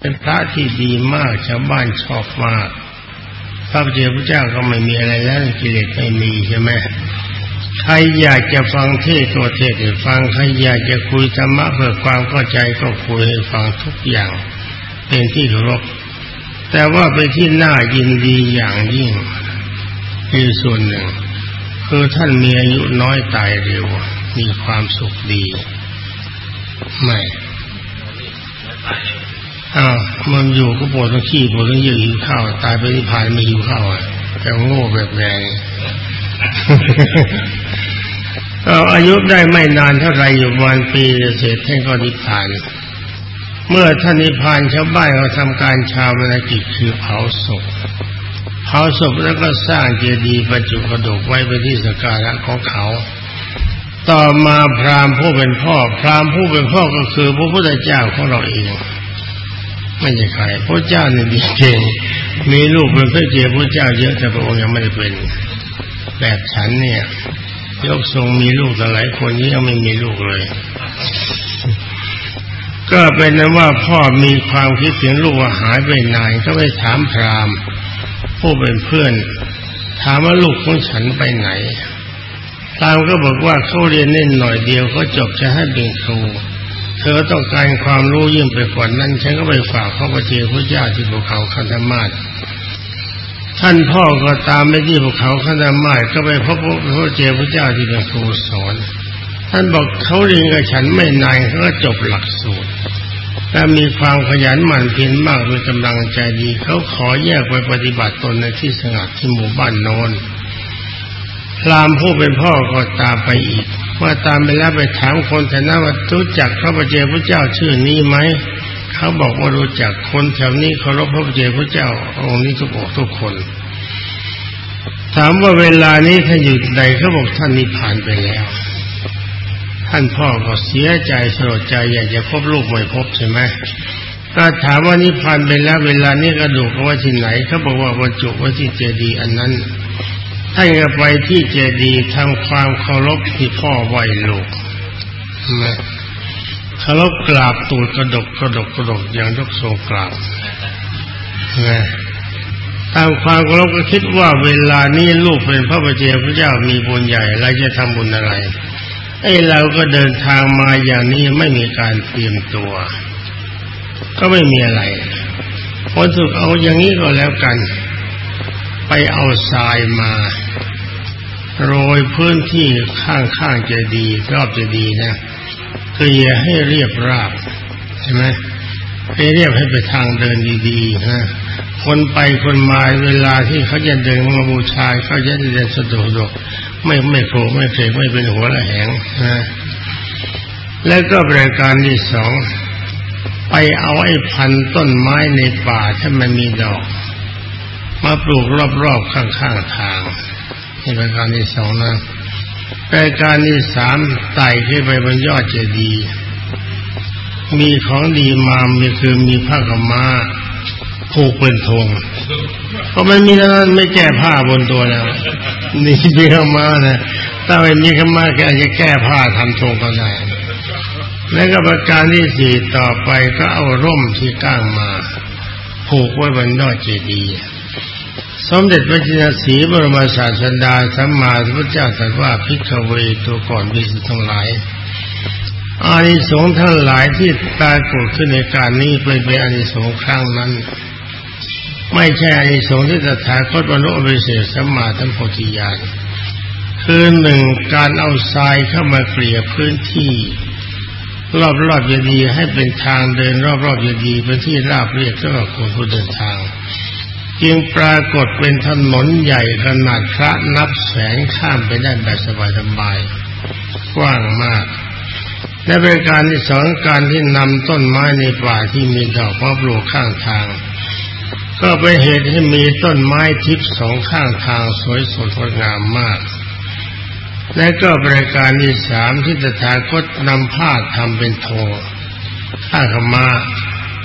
เป็นพระที่ดีมากชาวบ้านชอบมากพระเจ้าพระเจ้าก็ไม่มีอะไรแล้วกิเลสไม่มีใช่ไหมใครอยากจะฟังเทศก็เทศให้ฟังใครอยากจะคุยธรรมะเพื่อความเข้าใจก็คุยให้ฟังทุกอย่างเป็นที่เคารพแต่ว่าเป็นที่น่ายินดีอย่างยิ่งมีส่วนหนึ่ง คือท่านมีอายุน้อยตายเร็ว มีความสุขดี ไม่ อ้าวมันอยู่ก็ปวดต้องขี้ปวดต้องยืดหิวข้าวตายไปที่ผ่านไม่หิวข้าวอะแต่โง่แบบแรงอายุได้ไม่นานเท่าไรอยู่วันปีเศษท่านก็นิพพาน เมื่อท่านนิพพานชาวบ้านเขาทำการชาวมนกิจคือเผาศพเผาศพแล้วก็สร้างเจดีย์บรรจุกระดูกไว้เป็นที่สักการะของเขา ต่อมาพราหมณ์ผู้เป็นพ่อ พราหมณ์ผู้เป็นพ่อก็คือพระพุทธเจ้าของเราเอง ไม่ใช่ใครพระเจ้าเนี่ยดีเก่งมีลูกเป็นพระเจ้าพระเจ้าเยอะแต่พระองค์ยังไม่ได้เป็นแบบฉันเนี่ย ยกทรงมีลูกแต่หลายคนนี้ยังไม่มีลูกเลย ก็เป็นนั้นว่าพ่อมีความคิดถึงลูกว่าหายไปนานก็ไปถามพราหมณ์ผู้เป็นเพื่อน ถามว่าลูกของฉันไปไหนตามก็บอกว่าเขาเรียนเล่นหน่อยเดียวเขาจบจะให้เป็นครู ธอต้องการความรู้ยิ่งไปกว่านั้น ฉันก็ไปฝากพระประเจ้าพระเจ้าที่ภูเขาคันธมาศท่านพ่อก็ตามไปที่ภูเขาคันธมาศก็ไปพบพระเจ้าพระเจ้าที่เป็นครูสอน ท่านบอกเขาเรียนกับฉันไม่นานเขาก็จบหลักสูตรและมีความขยันหมั่นเพียรมากมีกำลังใจดี เขาขอแยกไปปฏิบัติตนในที่สงัดที่หมู่บ้านโนนพรามผู้เป็นพ่อก็ตามไปอีก ว่าตามไปแล้วไปถามคนแถวนั้นว่ารู้จักพระปเจ้าพระเจ้าชื่อนี้ไหมเขาบอกว่ารู้จักคนแถวนี้เคารพพระปเจ้าพระเจ้าองค์นี้ทุกอกทุกคน ถามว่าเวลานี้ท่านอยู่ใดเขาบอกท่านนิพพานไปแล้ว ท่านพ่อก็เสียใจสลดใจอยากจะพบลูกไม่พบใช่ไหมก็ถามว่านิพพานไปแล้ว เวลานี้กระดูกเขาว่าที่ไหนเขาบอกว่าบรรจุไว้ที่เจดีย์อันนั้น ท่านก็ไปที่เจดีย์ทำความเคารพที่พ่อไหวลูกนะเคารพกราบตูดกระดกกระดกกระดกอย่างยกทรงกราบนะตามความเคารพก็คิดว่าเวลานี้ลูกเป็นพระประเจ้าพระเจ้ามีบุญใหญ่เราจะทำบุญอะไรไอ้เราก็เดินทางมาอย่างนี้ไม่มีการเตรียมตัว ก็ไม่มีอะไรพอถูกเอาอย่างนี้ก็แล้วกัน ไปเอาทรายมา โรยพื้นที่ข้างๆจะดี รอบจะดีนะเกลี่ยให้เรียบราบใช่ไหมให้เรียบให้ไปทางเดินดีๆนะคนไปคนมาเวลาที่เขาจะเดินมาบูชาเขาจะเดินสะดวกไม่ไม่โผล่ไม่เฟไม่เป็นหัวละแหงนะแล้วก็บริการที่สองไปเอาไอ้พันต้นไม้ในป่าถ้ามันมีดอก มาปลูกรอบๆข้างๆทาง นี่เป็นการที่สองนะแต่การที่สามไต่ขึ้นไปบนยอดเจดีย์มีของดีมามีคือมีผ้ากมาผูกเป็นธงเพราะมันมีนั้นไม่แก้ผ้าบนตัวแล้วนี่มีขมานะถ้าไม่มีขมาแกจะแก้ผ้าทำธงก็ได้แล้วก็ประการที่สี่ต่อไปก็เอาร่มที่ก้างมาผูกไว้บนยอดเจดีย์ สมเด็จพระจินสีบรมศาสดาสัมมาสัมพุทธเจ้าตรัสว่าพิกเวตัวก่อนพิสุทั้งหลายอานิสงส์ทั้งหลายที่ปรากฏขึ้นในการนี้เป็นเป็นอานิสงส์ครั้งนั้น ไม่ใช่อานิสงส์ที่ตถาคตบรรลุอริเศษสัมมาทัมโพธิญาณคือหนึ่งการเอาทรายเข้ามาเกลี่ยพื้นที่ รอบๆจะดีให้เป็นทางเดินรอบๆจะดีเป็นที่ราบเรียบสำหรับคนผู้เดินทาง จึงปรากฏเป็นถนนใหญ่ขนาดพระนับแสนข้ามไปได้แบบสบายๆกว้างมาก และเป็นการที่สองการที่นำต้นไม้ในป่าที่มีดอกมะปลูกข้างทาง ก็เป็นเหตุให้มีต้นไม้ทิพย์สองข้างทางสวยสดงดงามมาก และก็บริการที่สามที่ตถาคตนำผ้าทำเป็นโทข้าขมา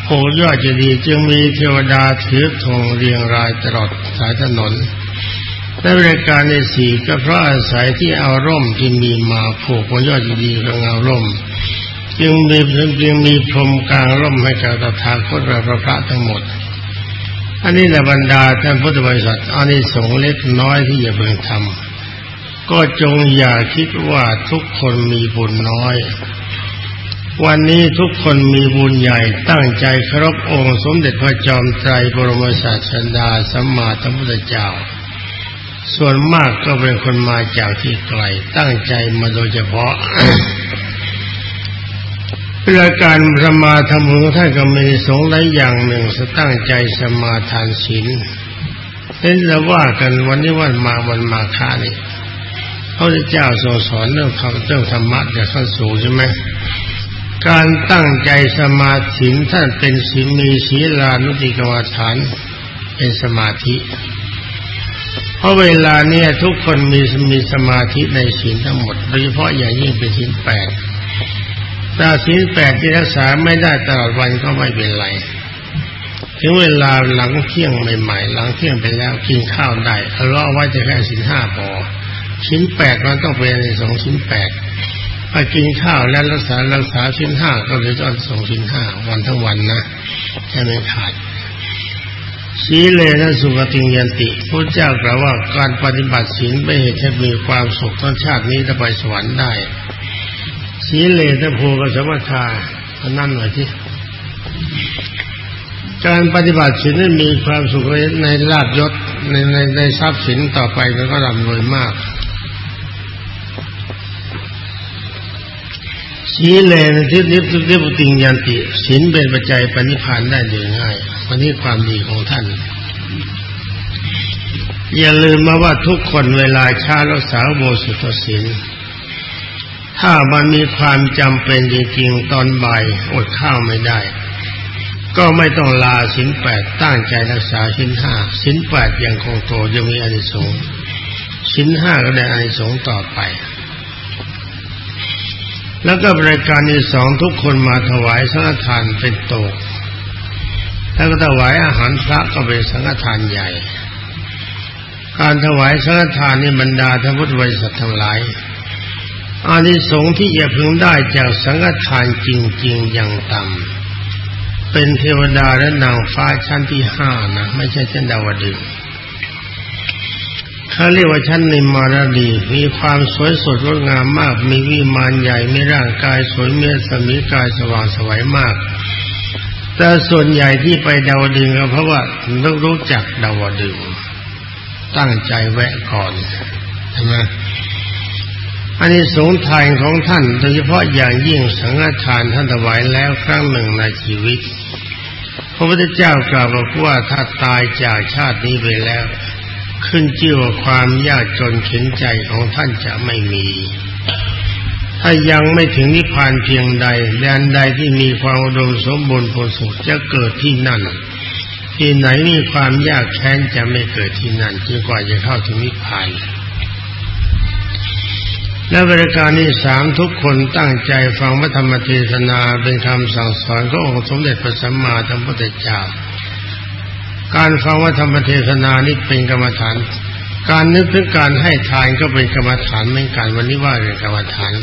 โูยอดเจดีย์จึงมีเทวดาถือธงเรียงรายตลอดสายถนนและบริการในสี่ก็เพราะอาศัยที่เอาร่มที่มีมาผูกบนยอดเจดีย์กับเงาร่ม จึงมีจึงมีพรมกลางร่มให้กับตถาคตและพระพระทั้งหมด อันนี้แหละบรรดาท่านพุทธบริษัทอันนี้สงเล็กน้อยที่อย่าเพิ่งทำก็จงอย่าคิดว่าทุกคนมีบุญน้อย วันนี้ทุกคนมีบุญใหญ่ตั้งใจเคารพองค์สมเด็จพระจอมไตรบรมศาสดาสัมมาสัมพุทธเจ้า ส่วนมากก็เป็นคนมาจากที่ไกลตั้งใจมาโดยเฉพาะเพื่อการสมาธรรมของท่านก็มีสงหลายอย่างหนึ่งสตั้งใจสมาทานศีลเห็นจะว่ากันวันนี้วันมาวันมาคานี่พระเจ้าทรงสอนเรื่องคำเรื่องธรรมะจากขั้นสูงใช่ไหม การตั้งใจสมาธิท่านเป็นศีลมีศีลานุติกรรมฐานเป็นสมาธิ เพราะเวลาเนี้ยทุกคนมีมีสมาธิในศีลทั้งหมด โดยเฉพาะอย่างยิ่งเป็นศีลแปดถ้าศีลแปดที่รักษาไม่ได้ตลอดวันก็ไม่เป็นไร ถึงเวลาหลังเที่ยงใหม่ๆ หลังเที่ยงไปแล้วกินข้าวได้เอาล่อไว้จะแค่ศีลห้าพอชิ้นแปดมันต้องเป็นในสองชิ้นแปด ถ้ากินข้าวแล้วรักษารักษาชิ้นห้าก็เลยต้องสองชิ้นห้าวันทั้งวันนะแค่ไม่ขาดสีเลนะสุขติยันติพระเจ้ากล่าวว่าการปฏิบัติศีลเป็นเหตุให้มีความสุขทั้งชาตินี้จะไปสวรรค์ได้ สีเลนะภูกสมัคานนั่นหน่อยที่การปฏิบัติศีลนั้นมีความสุขในลาบยศในในในทรัพย์สินต่อไปมันก็ร่ำรวยมาก สีเลนที่นิพนิพติงยันติศีลเป็นปัจจัยปณิพานได้โดยง่ายวันนี้ความดีของท่าน อย่าลืมมาว่าทุกคนเวลาชาลักษาโมสุตศีลถ้ามันมีความจำเป็นจริงๆตอนบ่ายอดข้าวไม่ได้ ก็ไม่ต้องลาสินแปดตั้งใจรักษาสินห้าสินแปดยังคงโตยังมีอานิสงส์สินห้าก็ได้อานิสงส์ต่อไป แล้วก็บริการที่สองทุกคนมาถวายสังฆทานเป็นโตกแล้วก็ถวายอาหารพระก็เป็นสังฆทานใหญ่ การถวายสังฆทานนี่บรรดาท่านพุทธบริษัททั้งหลายอานิสงส์ที่จะพึงได้จากสังฆทานจริง ๆ อย่างต่ำเป็นเทวดาและนางฟ้าชั้นที่ห้านะ ไม่ใช่ชั้นดาวดึง เขาเรียกว่าชั้นนิมารดี มีความสวยสดงดงามมาก มีวิมานใหญ่ มีร่างกายสวยเมียสมีกายสว่างสวัยมาก แต่ส่วนใหญ่ที่ไปดาวดึงก็เพราะว่าต้องรู้จักดาวดึง ตั้งใจแวะก่อนใช่ไหมอันนี้สงทานของท่านโดยเฉพาะอย่างยิ่งสังฆทานท่านถวายแล้วครั้งหนึ่งในชีวิต พระพุทธเจ้ากล่าวบอกว่าถ้าตายจากชาตินี้ไปแล้ว ขึ้นชื่อว่าความยากจนเข็นใจของท่านจะไม่มี ถ้ายังไม่ถึงนิพพานเพียงใดแดนใดที่มีความอุดมสมบูรณ์ผลสุขจะเกิดที่นั่น ที่ไหนมีความยากแค้นจะไม่เกิดที่นั่นจนกว่าจะเข้าถึงนิพพานและบริการที่สามทุกคนตั้งใจฟังพระธรรมเทศนาเป็นคำสั่งสอนขององค์สมเด็จพระสัมมาสัมพุทธเจ้า การฟังพระธรรมเทศนานี่เป็นกรรมฐาน การนึกถึงการให้ทานก็เป็นกรรมฐานเหมือนกันวันนี้ว่าเป็นกรรมฐาน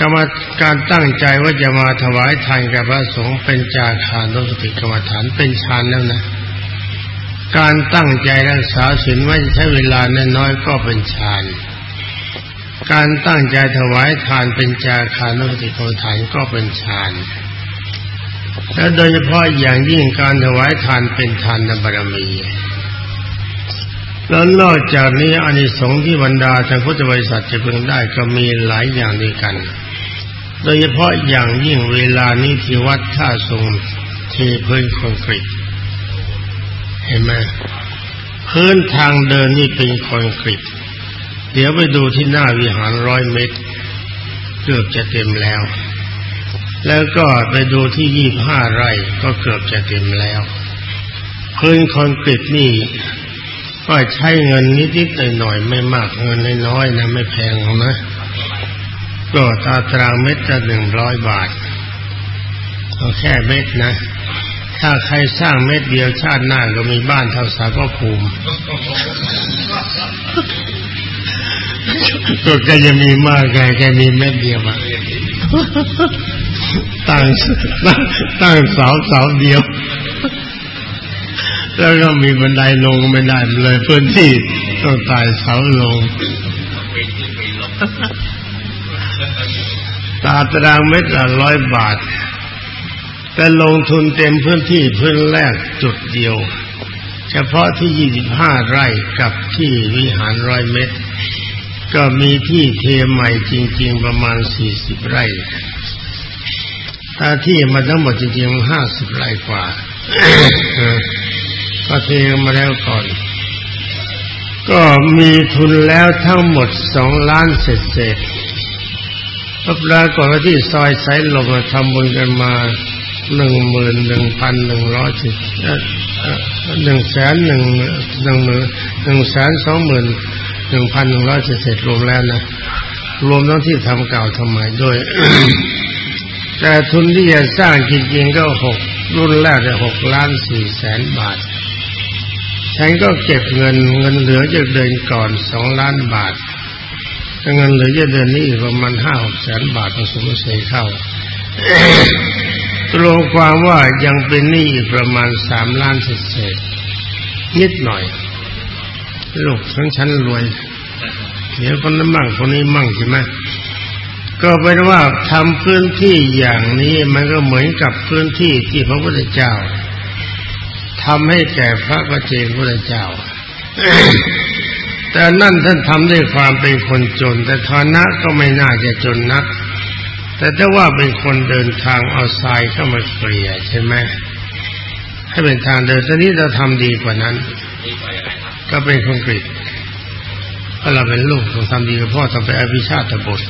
กรรมการตั้งใจว่าจะมาถวายทานกับพระสงฆ์เป็นจาคานุสติกรรมฐานเป็นฌานแล้วนะการตั้งใจรักษาศีลว่าจะใช้เวลาน้อยก็เป็นฌาน การตั้งใจถวายทานเป็นจาคานุติโกฐานก็เป็นฌาน และโดยเฉพาะอย่างยิ่งการถวายทานเป็นทานบารมีแล้วนอกจากนี้อานิสงส์ที่บรรดาทางพุทธบริษัทจะพึงได้ก็มีหลายอย่างด้วยกัน โดยเฉพาะอย่างยิ่งเวลานี้ที่วัดท่าทรงเทพื้นคอนกรีตเห็นไหมพื้นทางเดินนี่เป็นคอนกรีตเดี๋ยวไปดูที่หน้าวิหารร้อยเมตร เกือบจะเต็มแล้ว แล้วก็ไปดูที่ยี่ห้าไร่ก็เกือบจะเต็มแล้วพื้นคอนกรีตนี่ก็ใช้เงินนิดๆหน่อยๆไม่มากเงินน้อยๆนะไม่แพงนะ ก็ตาตรางเม็ดจะหนึ่งร้อยบาทเอาแค่เม็ดนะ ถ้าใครสร้างเม็ดเดียวชาติหน้าก็มีบ้านเท่าสาก็ภูมิก็แกจะมีมากแกแกมีเม็ดเดียวมา ตั้งตั้งเสาเสาเดียว แล้วก็มีบันไดลงไม่ได้เลยพื้นที่ต้องตายเสาลง ตาตรางเมตรละร้อยบาท แต่ลงทุนเต็มพื้นที่พื้นแรกจุดเดียว เฉพาะที่ยี่สิบห้าไร่กับที่วิหารร้อยเมตรก็มีที่เทใหม่จริง ๆ ประมาณสี่สิบไร่ ที่มาทั้งหมดจริงๆห้าสิบไร่กว่าก็เทมาแล้วก่อน ก็มีทุนแล้วทั้งหมดสองล้านเศษเศษก็ปรากฏว่าที่ซอยสายลมทำบุญกันมาหนึ่งหมื่นหนึ่งพันหนึ่งร้อยสิบหนึ่งแสนหนึ่งหนึ่งหมื่นหนึ่งแสนสองหมื่นหนึ่งพันหนึ่งร้อยเศษรวมแล้วนะ รวมทั้งที่ทำเก่าทำใหม่ด้วย แต่ทุนที่จะสร้างจริงๆก็หกรุ่นแรกจะหกล้านสี่แสนบาท ฉันก็เก็บเงินเงินเหลือจากเดือนก่อนสองล้านบาทเงินเหลือจากเดือนนี้ประมาณห้าหกแสนบาทผสมเสเข้าตรงความว่ายังเป็นหนี้ประมาณสามล้านเศษนิดหน่อย ลูกทั้งชั้นรวย เดี๋ยวคนนั้นมั่งคนนี้มั่งใช่ไหม ก็เป็นว่าทำพื้นที่อย่างนี้มันก็เหมือนกับพื้นที่ที่พระพุทธเจ้าทำให้แก่พระประเจกพุทธเจ้า แต่นั่นท่านทำด้วยความเป็นคนจน แต่ฐานะก็ไม่น่าจะจนนัก แต่ถ้าว่าเป็นคนเดินทางเอาทรายเข้ามาเกลี่ยใช่ไหมให้เป็นทางเดินตอนนี้เราทำดีกว่านั้น ก็เป็นคอนกรีตเราเราเป็นลูกต้องทำดีกับพ่อต้องไปอภิชาติบท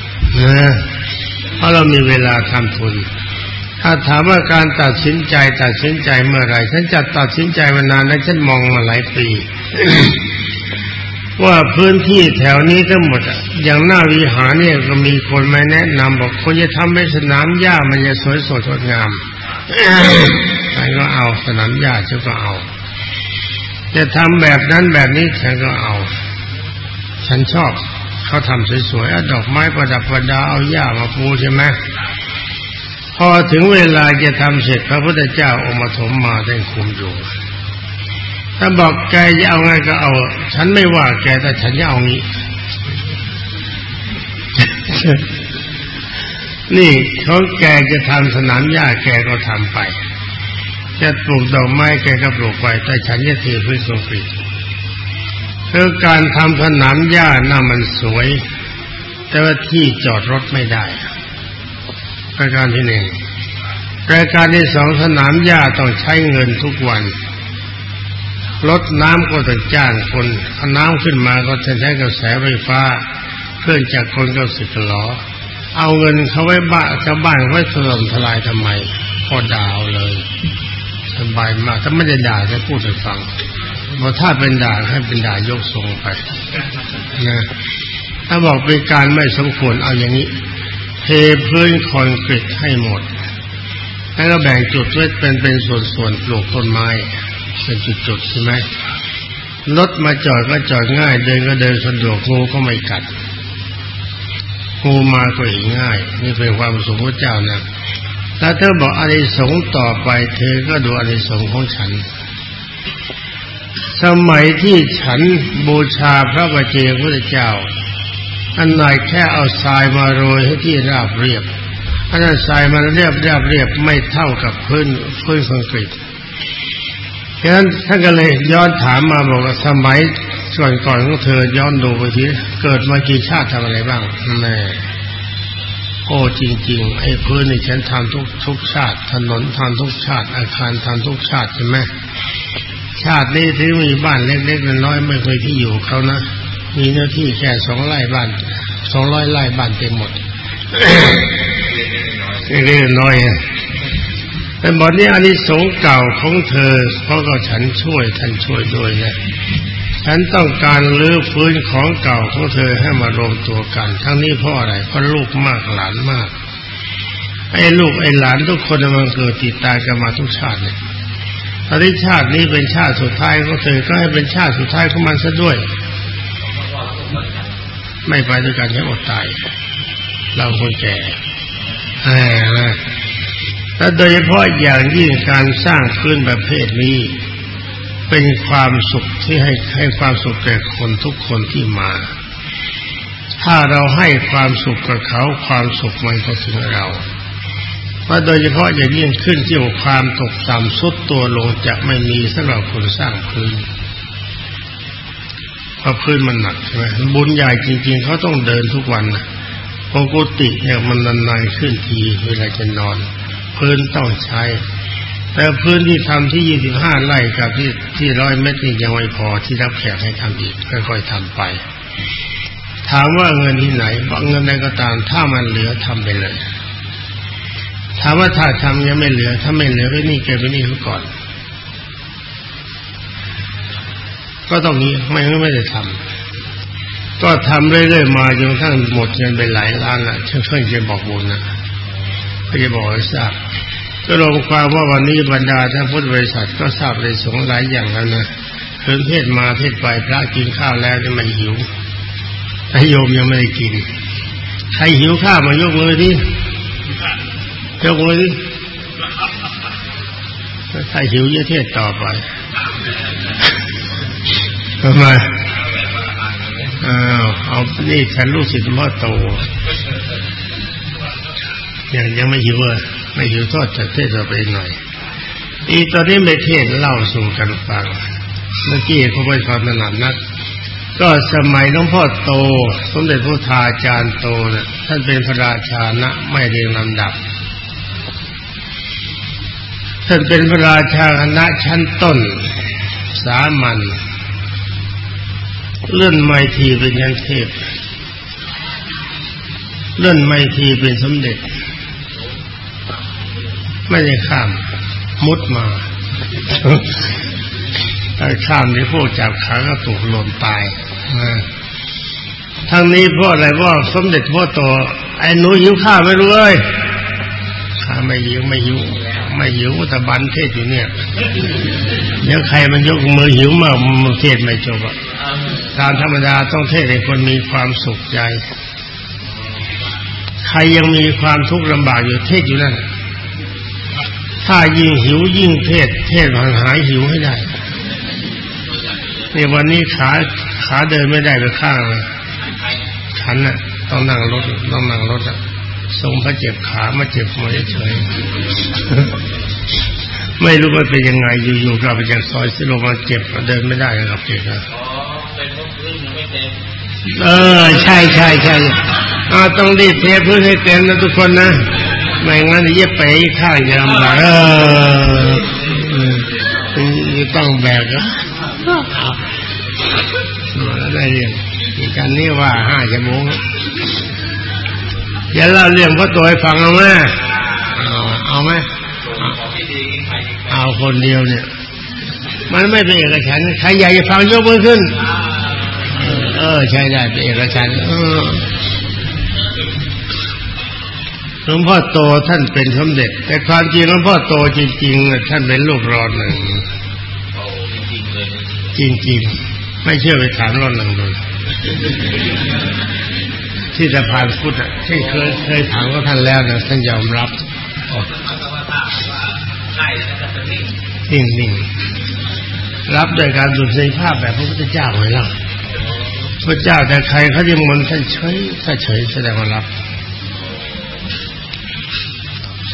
นะเพราะเรามีเวลาทำทุน ถ้าถามว่าการตัดสินใจตัดสินใจเมื่อไรฉันจะตัดสินใจมานานแล้วฉันมองมาหลายปี ว่าพื้นที่แถวนี้ทั้งหมดอย่างหน้าวิหารเนี่ยก็มีคนมาแนะนำบอกคนจะทำให้สนามหญ้ามันจะสวยสดงดงามใครก็เอาสนามหญ้าฉันก็เอา จะทำแบบนั้นแบบนี้ฉันก็เอา ฉันชอบ เขาทำสวยๆดอกไม้ประดับประดาเอาหญ้ามาปูใช่ไหมพอถึงเวลาจะทำเสร็จพระพุทธเจ้าองค์มาถมมาได้คุมอยู่ ถ้าบอกแกจะเอาไงก็เอา ฉันไม่ว่าแกแต่ฉันจะเอางี้ นี่เขาแกจะทำสนามหญ้าแกก็ทำไป จะปลูกดอกไม้แกก็ปลูกไป แต่ฉันจะเทพื้นคอนกรีต คือการทำสนามหญ้าน่ามันสวย แต่ว่าที่จอดรถไม่ได้ประการที่หนึ่งประการที่สองสนามหญ้าต้องใช้เงินทุกวันรถน้ำก็ต้องจ้างคนเอาน้ำขึ้นมาก็จะใช้กระแสไฟฟ้าเครื่องจักคนก็สิบล้อ เอาเงินเขาไว้บ้านชาวบ้านไว้ถล่มทลายทำไมพอดาวเลยสบายมากถ้าไม่ได้ด่าจะพูดให้ฟัง พอกถ้าเป็นด่าให้เป็นด่ายกทรงไปนะถ้าบอกเป็นการไม่สมควรเอาอย่างนี้ เทพื้นคอนกรีตให้หมด แล้วก็แบ่งจุดไว้เป็นเป็นส่วนๆปลูกต้นไม้เป็นจุดๆใช่ไหมรถมาจอดก็จอดง่าย เดินก็เดินสะดวกงูก็ไม่กัดงูมาก็เห็นง่าย นี่เป็นความสมพระเจ้านะถ้าเธอบอกอะไรสงต่อไป เธอก็ดูอะไรสงของฉัน สมัยที่ฉันบูชาพระบาเจพระเจ้า อันไหนแค่เอาทรายมาโรยให้ที่ราบเรียบ อันนั้นทรายมันเรียบราบเรียบไม่เท่ากับพื้นพื้นคอนกรีตฉะนั้นท่านก็เลยย้อนถามมาบอกว่าสมัยส่วนก่อนของเธอย้อนดูไปทีเกิดมากี่ชาติทำอะไรบ้างแม่โอ้จริง ๆ ไอ้พื้นนี่ฉันทำทุกทุกชาติ ถนนทำทุกชาติ อาคารทำทุกชาติใช่ไหม ชาตินี้ที่มีบ้านเล็กๆน้อยๆไม่เคยที่อยู่เขานะ มีเนื้อที่แค่สองไร่บ้านสองร้อยไร่บ้านเต็มหมดเล็กๆน้อยแต่บอกนี้อันนี้สงเก่าของเธอ เพราะก็ฉันช่วยท่านช่วยด้วยนะฉันต้องการลื้อฟื้นของเก่าของเธอให้มารวมตัวกัน ทั้งนี้เพราะอะไรเพราะลูกมากหลานมาก ไอ้ลูกไอ้หลานทุกคนมันเกิดติดตายกันมาทุกชาติเนี่ย ตอนนี้ชาตินี้เป็นชาติสุดท้ายของเธอก็ให้เป็นชาติสุดท้ายของมันซะด้วย ไม่ไปด้วยกันแค่อดตาย เราคนแก่เออและโดยเฉพาะอย่างยิ่งการสร้างพื้นประเภทนี้ เป็นความสุขที่ให้ให้ความสุขแก่คนทุกคนที่มา ถ้าเราให้ความสุขกับเขาความสุขมันก็ถึงเรา ว่าโดยเฉพาะอย่างยิ่งขึ้นที่ความตกต่ำสุดตัวลงจะไม่มีสำหรับคนสร้างพื้นเพราะพื้นมันหนักใช่ไหมบุญใหญ่จริง ๆเขาต้องเดินทุกวันนะปกติเนี่ยมันนานๆขึ้นทีเวลาจะนอน พื้นต้องใช้ แต่พื้นที่ทำที่ยี่สิบห้าไร่กับที่ที่ร้อยเมตรนี่ยังไม่พอที่รับแขกให้ทำอีกค่อยๆทำไป ถามว่าเงินที่ไหนบอกเงินใดก็ตามถ้ามันเหลือทำไปเลย ว่าถ้าทำยังไม่เหลือ ถ้าไม่เหลือก็นี่เก็บไว้นี่ก่อน ก็ต้องนี้ไม่งั้นไม่ได้ทำก็ทำเรื่อยๆมาจนทั้งหมดเงินไปหลายล้านละเชื่อๆจะบอกบุญนะก็จะบอกให้ทราบก็ลงความว่าวันนี้บรรดาท่านพุทธบริษัทก็ทราบในสงหลายอย่างแล้วนะเพิ่นเทศมาเทศไปพระกินข้าวแล้วนี่มันหิวไอโยมยังไม่ได้กิน ใครหิวข้าวมายกมือที่ ยกมือดิถ้าหิวจะเทศต่อไปทำไมอ้าวเอานี่ฉันรู้สึกพ่อโตยังยังไม่หิวอะไม่หิวทอดจะเทศต่อไปหน่อย อีตอนนี้ไม่เทศเล่าสู่กันฟัง เมื่อกี้เขาไม่ความถนัดนักก็สมัยหลวงพ่อโต สมเด็จพระทาจารย์โตเนี่ยท่านเป็นพระราชานะ ไม่เรียงลำดับ ท่านเป็นพระราชาคณะชั้นต้น สามัญเลื่อนไม่ทีเป็นยันเทพ เลื่อนไม่ทีเป็นสมเด็จ ไม่ได้ข้าม มุดมาถ้าข้ามในพวกจับขาก็ตกหล่นตายทั้งนี้เพราะอะไรว่าสมเด็จพ่อโตไอ้หนูหิวข้าไม่รู้เลยข้าไม่หิวไม่หิว ไม่หิวตะบันเทศอยู่เนี่ยเดี๋ยวใครมันยกมือหิวมากมันเทศไม่จบอะตามธรรมดาต้องเทศให้คนมีความสุขใจ ใครยังมีความทุกข์ลำบากอยู่เทศอยู่นั่นถ้ายิ่งหิวยิ่งเทศ เทศมันหายหิวให้ได้ในวันนี้ขาขาเดินไม่ได้ไปข้างเลยฉันน่ะ ต้องนั่งรถต้องนั่งรถอะ ทรงพระเจ็บขามาเจ็บหัวเฉยไม่รู้ว่าเป็นยังไงอยู่ๆกลับไปจากซอยสิลงมาเจ็บเดินไม่ได้ครับเด็กนะเออ ใช่ใช่ใช่อาต้องรีบเทพื้นให้เต็มนะทุกคนนะไม่งั้นเย็บไปข้างยามบากเออต้องแบกนะได้เรียนอีกการนี้ว่าห้าชั่วโมง อย่าเล่าเรื่องพระตัวให้ฟังเอาไหมเอาไหมเอาคนเดียวเนี่ย มันไม่เป็นเอกฉันใครอยากจะฟังยกมือขึ้น เออ ใช่ได้เป็นเอกฉันหลวงพ่อโตท่านเป็นสมเด็จ แต่ความจริงหลวงพ่อโตจริงๆท่านเป็นลูกรอนหนึ่งจริงๆ ไม่เชื่อไปถามรอนหนึ่งเลย ที่สะพานพุทธที่เคยเคยถามว่าท่านแล้วนะท่านยอมรับนิ่งนิ่งรับโดยการดุษยภาพแบบพระพุทธเจ้าไว้ล่ะพระเจ้าแต่ใครเขาจะมนท่านเฉยถ้าเฉยแสดงว่ารับ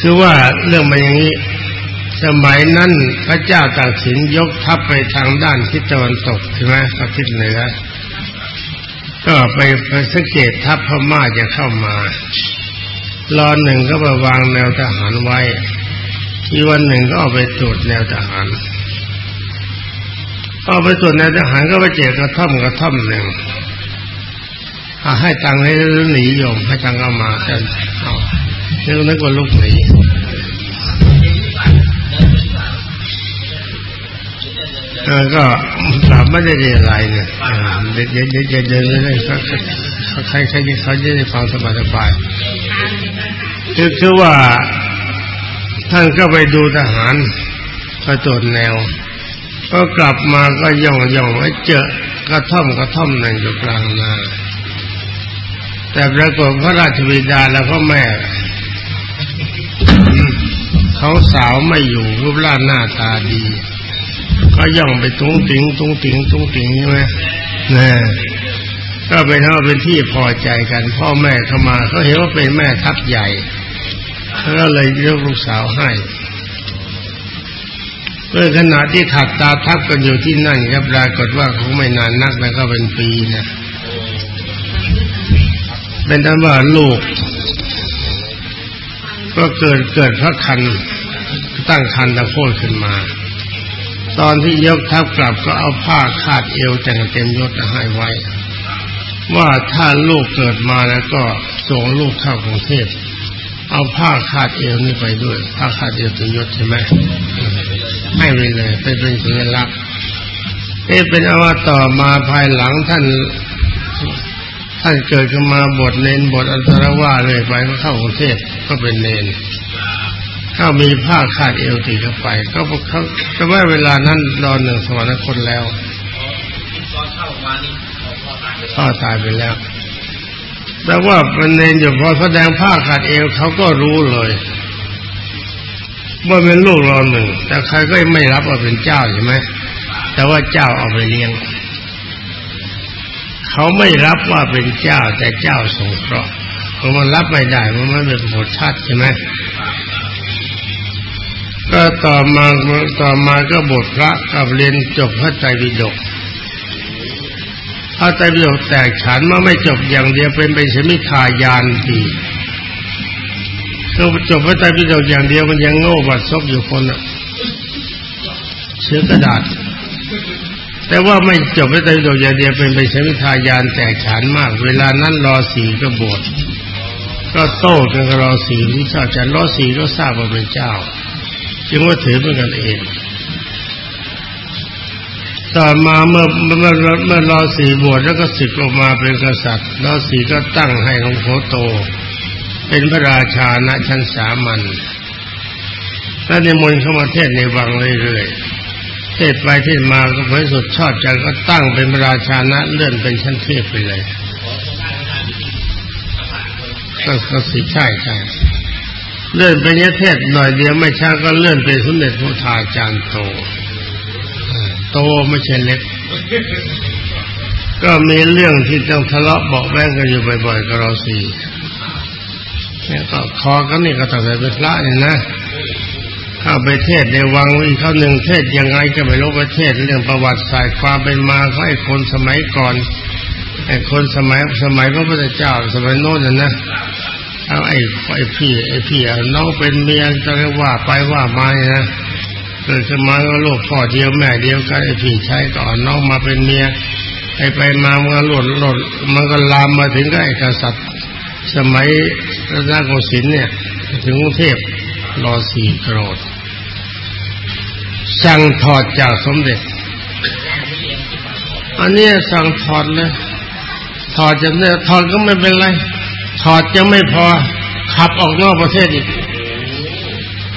คือว่าเรื่องมันอย่างนี้ สมัยนั้นพระเจ้าตากสินยกทัพไปทางด้านทิศตะวันตกใช่ไหมทิศเหนือ ก็ไปสังเกตทัพพม่าจะเข้ามารอหนึ่งก็ไปวางแนวทหารไว้อีวันหนึ่งก็เอาไปตรวจแนวทหารเอาไปตรวจแนวทหารก็ไปเจอกระท่อมกระท่อมหนึ่งให้ตังค์ให้หนีโยมให้ตังค์เอามาแต่เอาเรื่องนั้นก็ลุกหนี ก็สามไม่ได้เรียนอะไรเนี่ยเดี๋ยวเดี๋ยวเดี๋ยวเดี๋ยวเดี๋ยวใครใครเขาจะได้ฟังสบายสบายคือคือว่า ท่านก็ไปดูทหารไปตรวจแนว ก็กลับมาก็ย่องย่องไว้เจอกระท่อมกระท่อมหนึ่งอยู่กลางนาแต่ปรากฏพระราชบิดาแล้วก็แม่ เขาสาวไม่อยู่รูปร่างหน้าตาดี ก็ย่องไปตุ้งติงตุ้งติงตุ้งติงใช่ไหมนะก็เป็นเท่าเป็นที่พอใจกัน พ่อแม่เข้ามาเขาเห็นว่าเป็นแม่ทัพใหญ่เขาก็เลยเลือกลูกสาวให้เมื่อขณะที่ถัดตาทับกันอยู่ที่นั่นครับปรากฏว่าคงไม่นานนักนะก็เป็นปีนะเป็นอันว่าลูก ก็เกิดเกิดพระคันตั้งคันตะโพดขึ้นมา ตอนที่ยกทัพกลับก็เอาผ้าคาดเอวแต่งเต็มยศให้ไว้ ว่าถ้าลูกเกิดมาแล้วก็ส่งลูกเข้ากรุงเทพเอาผ้าคาดเอวนี่ไปด้วย ผ้าคาดเอวเต็มยศใช่ไหมให้ไปเลยไปเป็นสัญลักษณ์นี่เป็นอว่าต่อมาภายหลังท่านท่านเกิดขึ้นมาบทเนนบทอันตรว่าเลยไปก็เข้ากรุงเทพก็เป็นเนน เข้ามีผ้าคาดเอวตีเข้าไป ก็เขาก็ว่าเวลานั้นรอหนึ่งสวรรคตแล้วพ่อตายไปแล้ว แต่ว่าเป็นเนนอยู่พอแสดงผ้าคาดเอวเขาก็รู้เลยว่าเป็นลูกรอหนึ่ง แต่ใครก็ไม่รับว่าเป็นเจ้าใช่ไหมแต่ว่าเจ้าเอาไปเลี้ยง เขาไม่รับว่าเป็นเจ้าแต่เจ้าสงเคราะห์เพราะมันรับไม่ได้มันไม่เป็นบทชาติใช่ไหม ก็ต่อมาต่อมาก็บทพระกับเรียนจบพระไตรปิฎกพระไตรปิฎกแตกฉานมาไม่จบอย่างเดียวเป็นไปสมิทายานทีก็จบพระไตรปิฎกอย่างเดียวมันยังโง่บัดซบอยู่คนอะเชื้อกระดาษ แต่ว่าไม่จบไม่ได้โดยอย่างเดียวเป็นไปใช้วิทายานแตกฉานมาก เวลานั้นรอสีก็บวชก็โต้กันรอสีที่ชอบจันรอสีก็ทราบว่าเป็นเจ้า จึงว่าถือเป็นกันเอง ต่อมาเมื่อเมื่อเมื่อรอสีบวชแล้วก็ศึกออกมาเป็นกษัตริย์รอสีก็ตั้งให้หลวงพ่อโต เป็นพระราชาณชั้นสามัญแล้วในมนเข้ามาเทศในวังเรื่อยๆ เทศไปเทศมาก็ผลสุดชอบใจก็ตั้งเป็นพระราชานะเลื่อนเป็นชั้นเทพไปเลยก็สิใช่ใช่ เลื่อนเป็นยเทศหน่อยเดียวไม่ช้าก็เลื่อนเป็นสมเด็จพระทาจารย์โต โตไม่ใช่เล็ก ก็มีเรื่องที่ต้องทะเลาะบอกแว้งกันอยู่บ่อยๆกับเราสี่เนี่ยก็คอกันนี่ก็ต้องเป็นพระเนี่ยนะเข้าไปเทศในวังอีกข้าหนึ่งเทศยังไงก็ไม่รู้ประเทศเรื่องประวัติศาสตร์ความเป็นมาเขาไอ้คนสมัยก่อนไอ้คนสมัยสมัยพระพุทธเจ้าสมัยโน้นนะ เอาไอ้ไอ้พี่ไอ้พี่น้องเป็นเมียจะว่าไปว่ามานะเกิดสมัยว่าลูกพ่อเดียวแม่เดียวกันไอ้พี่ชายก่อนน้องมาเป็นเมียไอ้ไปมามันก็หล่นหล่นมันก็ลามมาถึงไอ้กษัตริย์ สมัยรัตนโกสินเนี่ย ถึงกรุงเทพรอสี่โกรธสั่งถอดจากสมเด็จ อันนี้สั่งถอดเลยถอดจากเนี่ยถอดก็ไม่เป็นไร ถอดจะไม่พอขับออกนอกประเทศอีก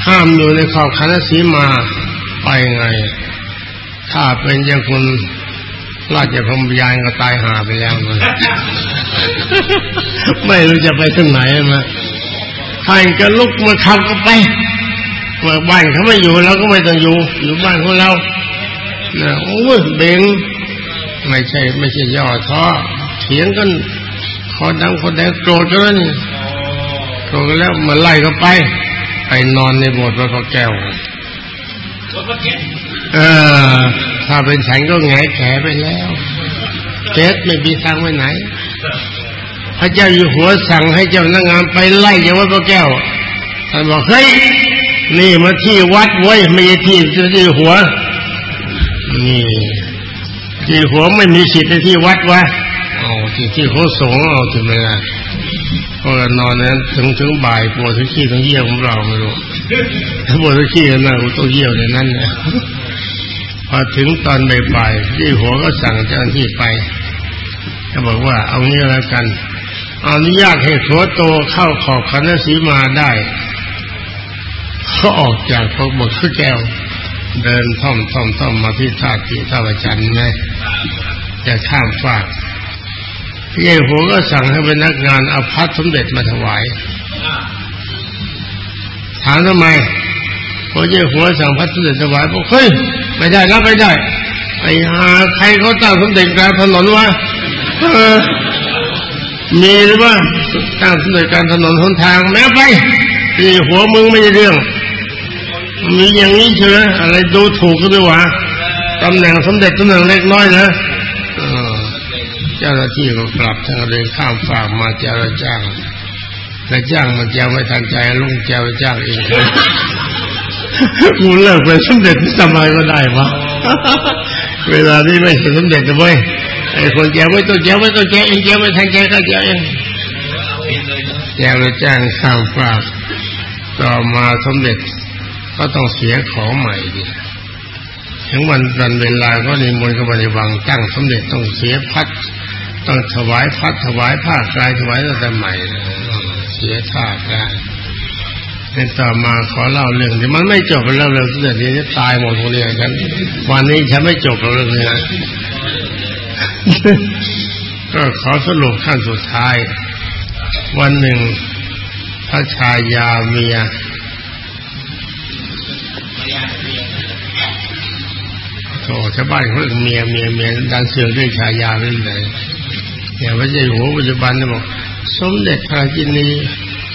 ห้ามอยู่ในขอบคันสีมาไปไง ถ้าเป็นอย่างคุณราชพมยานก็ตายหาไปแล้วไม่รู้จะไปที่ไหนมาใครก็ลุกมาขับก็ไปเมื่อบ้านเขาไม่อยู่เราก็ไม่ต้องอยู่ อยู่บ้านของเรานะโอ้ยเบงไม่ใช่ ไม่ใช่ย่อท้อเถียงกัน คอดังคนแดงโกรธกันแล้วนี่โกรธกันแล้วมาไล่ก็ไป ไปนอนในโบสถ์พระแก้วเออ ถ้าเป็นฉันก็ไงแขไปแล้วเจ็ดไม่มีทางไปไหน พระเจ้าอยู่หัวสั่งให้เจ้านักงานไปไล่เจ้าวัดพระแก้วท่านบอกเฮ้ยนี่มาที่วัดไว้ไม่ใช่ที่ที่หัว นี่ที่หัวไม่มีสิทธิ์ในที่วัดวะ ที่ที่เขาสงเอาถึงเวลาพอนอนนั้นถึงถึงบ่ายปวดทั้งขี้ทั้งเยี่ยวของเราไม่รู้ถ้าปวดทั้งขี้กันนต้องเยี่ยวในนั้นนะพอถึงตอนบ่ายๆที่หัวก็สั่งเจ้าหน้าที่ไปก็บอกว่าเอางี้แล้วกันอนุญาตให้หัวโตเข้าขอบคันสีมาได้เขาออกจากพวกบทขึ้นแก้ว เดินท่อมท่อมท่อมมาที่ท่าที่ท่าประจันไงจะข้ามฟาก พี่ใหญ่หัวก็สั่งให้เป็นนักงานเอาพัดสมเด็จมาถวาย ถามทำไมพอเจ้าหัวสั่งพัดเสด็จถวายบอกเฮ้ยไม่ได้นะไม่ได้ ไอ้หาใครเขาตั้งสมเด็จกลางถนนวะมีหรือว่าตั้งสมเด็จกลางถนนหนทางแม้ไปที่หัวมึงไม่ใช่เรื่อง มีอย่างนี้เชื่ออะไรดูถูกกันด้วยวะตำแหน่งสมเด็จตำแหน่งเล็กน้อยนะ จ้าหน้าที่ก็กลับทางเดินข้ามฝากมาเจ้าจ้างแต่จ้างมันเจ้าไม่ทันใจลุงเจ้าจ้างเองกูเลิกเป็นสมเด็จทำไมก็ได้วะเวลาที่ไม่เห็นสมเด็จเลยไอ้คนแจ้ไม่ต้องแจ้ไม่ต้องแจ้เองแจ้ไม่ทันใจก็แจ้เองแจ้เลยจ้างข้ามฝากต่อมาสมเด็จก็ต้องเสียของใหม่ดิถึงวันวันเวลาก็นิมนต์เข้ามาในวังตั้งสมเด็จต้องเสียพัด ต้องถวายพัดถวายผ้ากายถวายตั้งใหม่เสียท่าได้เป็นต่อมาขอเล่าเรื่องที่มันไม่จบแล้วเรื่องสมเด็จนี้ตายหมดคนเดียวกัน วันนี้ฉันไม่จบเรื่องนี้ก็ขอสรุปขั้นสุดท้าย วันหนึ่งพระชายาเมียโอ้ชาวบ้านเขาเรียกเมียเมียเมียดันเสือด้วยชายาเรื่อย อย่างพระเจ้าหัวปัจจุบันเนี่ยบอกสมเด็จพระจินี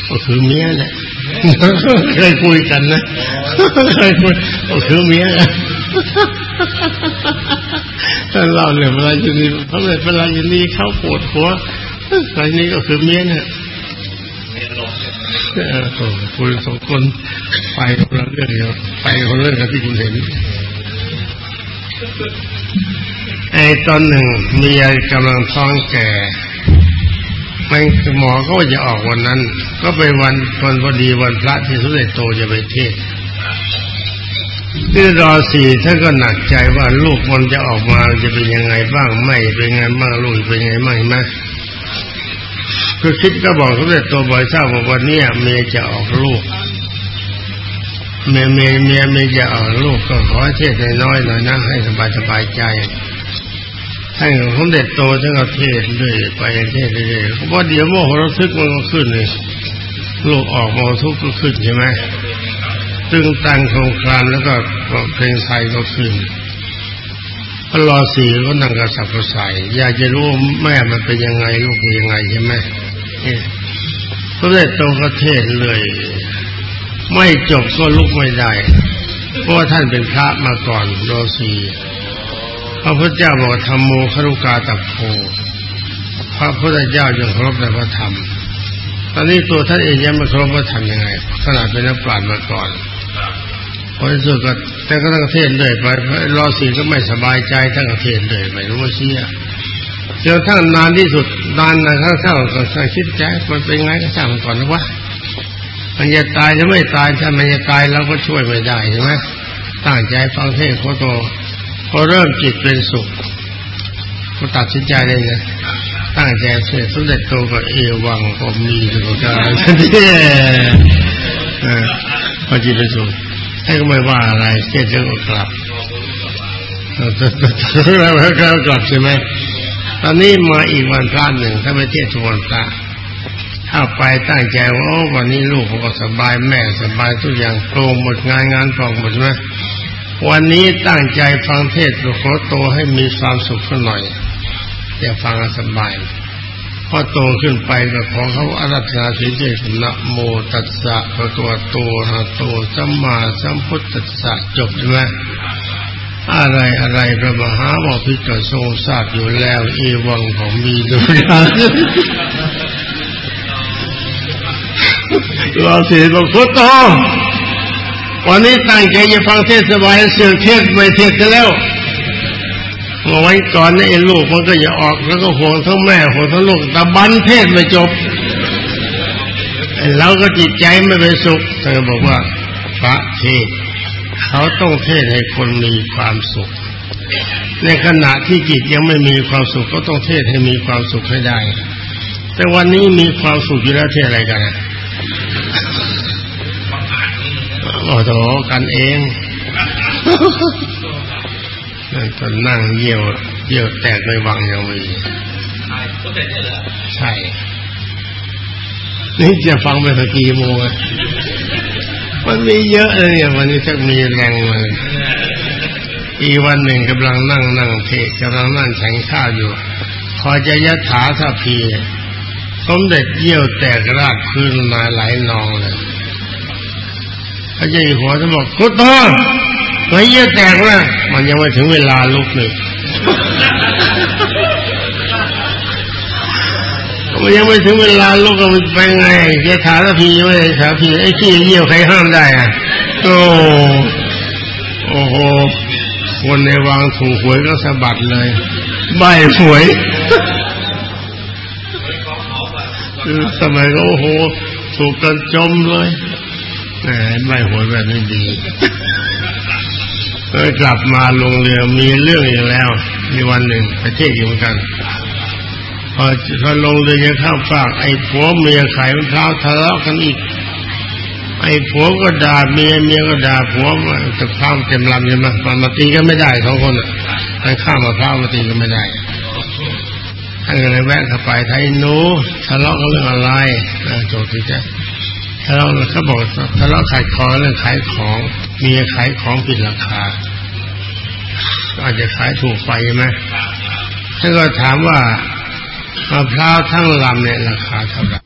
ก็คือเมียแหละเคยคุยกันนะเคยคุยก็คือเมียท่านเล่าเรื่องพระราชินีพระเดชพระราชินีเขาปวดหัวราชินีก็คือเมียเนี่ยคุยสองคนไปคนละเรื่องเดียวไปคนละเรื่องกับที่คุณเห็น ตอนหนึ่งเมียกำลังท้องแก่มันหมอก็จะออกวันนั้น ก็ไปวันวันพอดีวันพระที่สมเดโตจะไปเทศที่รอสี่ท่านก็หนักใจว่าลูกมันจะออกมาจะเป็นยังไงบ้างไม่เป็นไงบ้างลูกเป็นไงบ้างไหมคือคิดก็บอกสมเด็จโตบ่อยทราบว่าวันนี้เมียจะออกลูก เมียเมียเมียเมียจะออกลูกก็ขอเทศน้อยหน่อยนะให้สบายสบายใจ ท่านสมเด็จโตท่านก็เทศด้วยไปเทศเรื่อยเพราะเดี๋ยวโมโหรทึกมันก็ขึ้นเลยลูกออกโมทุกข์ก็ขึ้นใช่ไหมตึงตังโครงครามแล้วก็เพลงไทยก็ขึ้นพอรอสีก็นั่งกระสับกระส่ายอยากจะรู้แม่มันเป็นยังไงลูกเป็นยังไงใช่ไหมพระเดชโตก็เทศเลย ไม่จบก็ลุกไม่ได้ เพราะว่าท่านเป็นพระมาก่อนรอสี พระพุทธเจ้าบอกธรรมโมครุกาตับโพพระพุทธเจ้ายังเคารพในพระธรรมตอนนี้ตัวท่านเองยังไม่เคารพพระธรรมยังไงขนาดเป็นนักปราชญ์มาก่อนพอที่สุดก็แต่ก็ตั้งเทศเลยไปรอสีก็ไม่สบายใจตั้งเทศเลยไม่รู้ว่าเชี่ยจนทั้งนานที่สุดนานนะข้าเข้าก็ใส่คิดใจมันเป็นไงก็ช่างมันก่อนนะวะมันจะตายจะไม่ตายถ้ามันจะตายเราก็ช่วยไม่ได้ใช่ไหมตั้งใจฟังเทศโคโต พอเริ่มจิตเป็นสุขก็ตัดสินใจเลยนะตั้งใจเสร็จสมเด็จโตก็เอวังก็มีทุกการพอจิตเป็นสุขให้ก็ไม่ว่าอะไรเสร็จแล้วก็กลับแล้วก็กลับใช่ไหมตอนนี้มาอีกวันพระหนึ่งถ้าไปเทศทุกวันพระถ้าไปตั้งใจว่าวันนี้ลูกก็สบายแม่สบายทุกอย่างโปร่งหมดงานงานปลองหมดใช่ไหม วันนี้ตั้งใจฟังเทศขอโตให้มีความสุขสักหน่อยอย่าฟังสบายพอโตขึ้นไปก็ของเขาอารัธนาสิเจสนะโมตัสสะพระตัวโตนะโตสัมมาสัมพุทธัสสะจบใช่ไหมอะไรอะไรพระมหาบพิตรทรงทราบอยู่แล้ว เอวังของมีด้วยเราเสียบอกพุทโต วันนี้ตั้งใจจะฟังเทศสบายเสือเทศไม่เทศกันแล้วเมื่อวันก่อนนี่ไอ้ลูกมันก็จะออกแล้วก็ห่วงทั้งแม่ห่วงทั้งลูกแต่บันเทศไม่จบเราก็จิตใจไม่เป็นสุขเธอบอกว่าพระเทศเขาต้องเทศให้คนมีความสุข ในขณะที่จิตยังไม่มีความสุขก็ต้องเทศให้มีความสุขให้ได้ แต่วันนี้มีความสุขอยู่แล้วเทศอะไรกัน โอ้โหกันเองนั่นตอนนั่งเยี่ยวเยี่ยวแตกในวังยังมีใช่ นี่จะฟังไปสักกี่โมงอะมันมีเยอะเลยเนี่ยวันนี้จะมีแรงเลยอีวันหนึ่งกำลังนั่งนั่งเทกำลังนั่งแข่งข้าวอยู่พอจะยะถาสะพีสมเด็จเยี่ยวแตกราดพื้นมาหลายนองเลย พระเจ้าอยู่หัวท่านบอกกุตอไว้เยี่ยแตกแล้วมันยังไม่ถึงเวลาลุกเลยมันยังไม่ถึงเวลาลุกก็ไปไงจะถาสะพีไม่ใช่ถาพีไอ้ขี้เยี่ยวใครห้ามได้อะโอ้โอ้โหคนในวังถูกหวยก็สะบัดเลย ใบหวยคือสมัยก็โอ้โห ถูกกันจมเลย ใบหวยแบบนี้ดีเออกลับมาลงเรือมีเรื่องอีกแล้ว มีวันหนึ่งประเทศอยู่เหมือนกัน พอพอลงเรือยังเข้าฝาก ไอ้ผัวเมียขายมะพร้าวทะเลาะกันอีก ไอ้ผัวก็ด่าเมียเมียก็ด่าผัวมันจะข้ามเต็มลำใช่ไหมมันมาตีกันไม่ได้สองคนอะไปข้ามมะพร้าวมาตีกันไม่ได้ท่านก็เลยแวะเข้าไปไทยหนูทะเลาะกันเรื่องอะไรโจทย์ที่จะ ทะเลาะเขาบอกทะเลาะขายของเรื่องขายของเมียขายของผิดราคา อาจจะขายถูกไปไหมท่านก็ถามว่ามะพร้าวทั้งลำเนี่ยราคาเท่าไหร่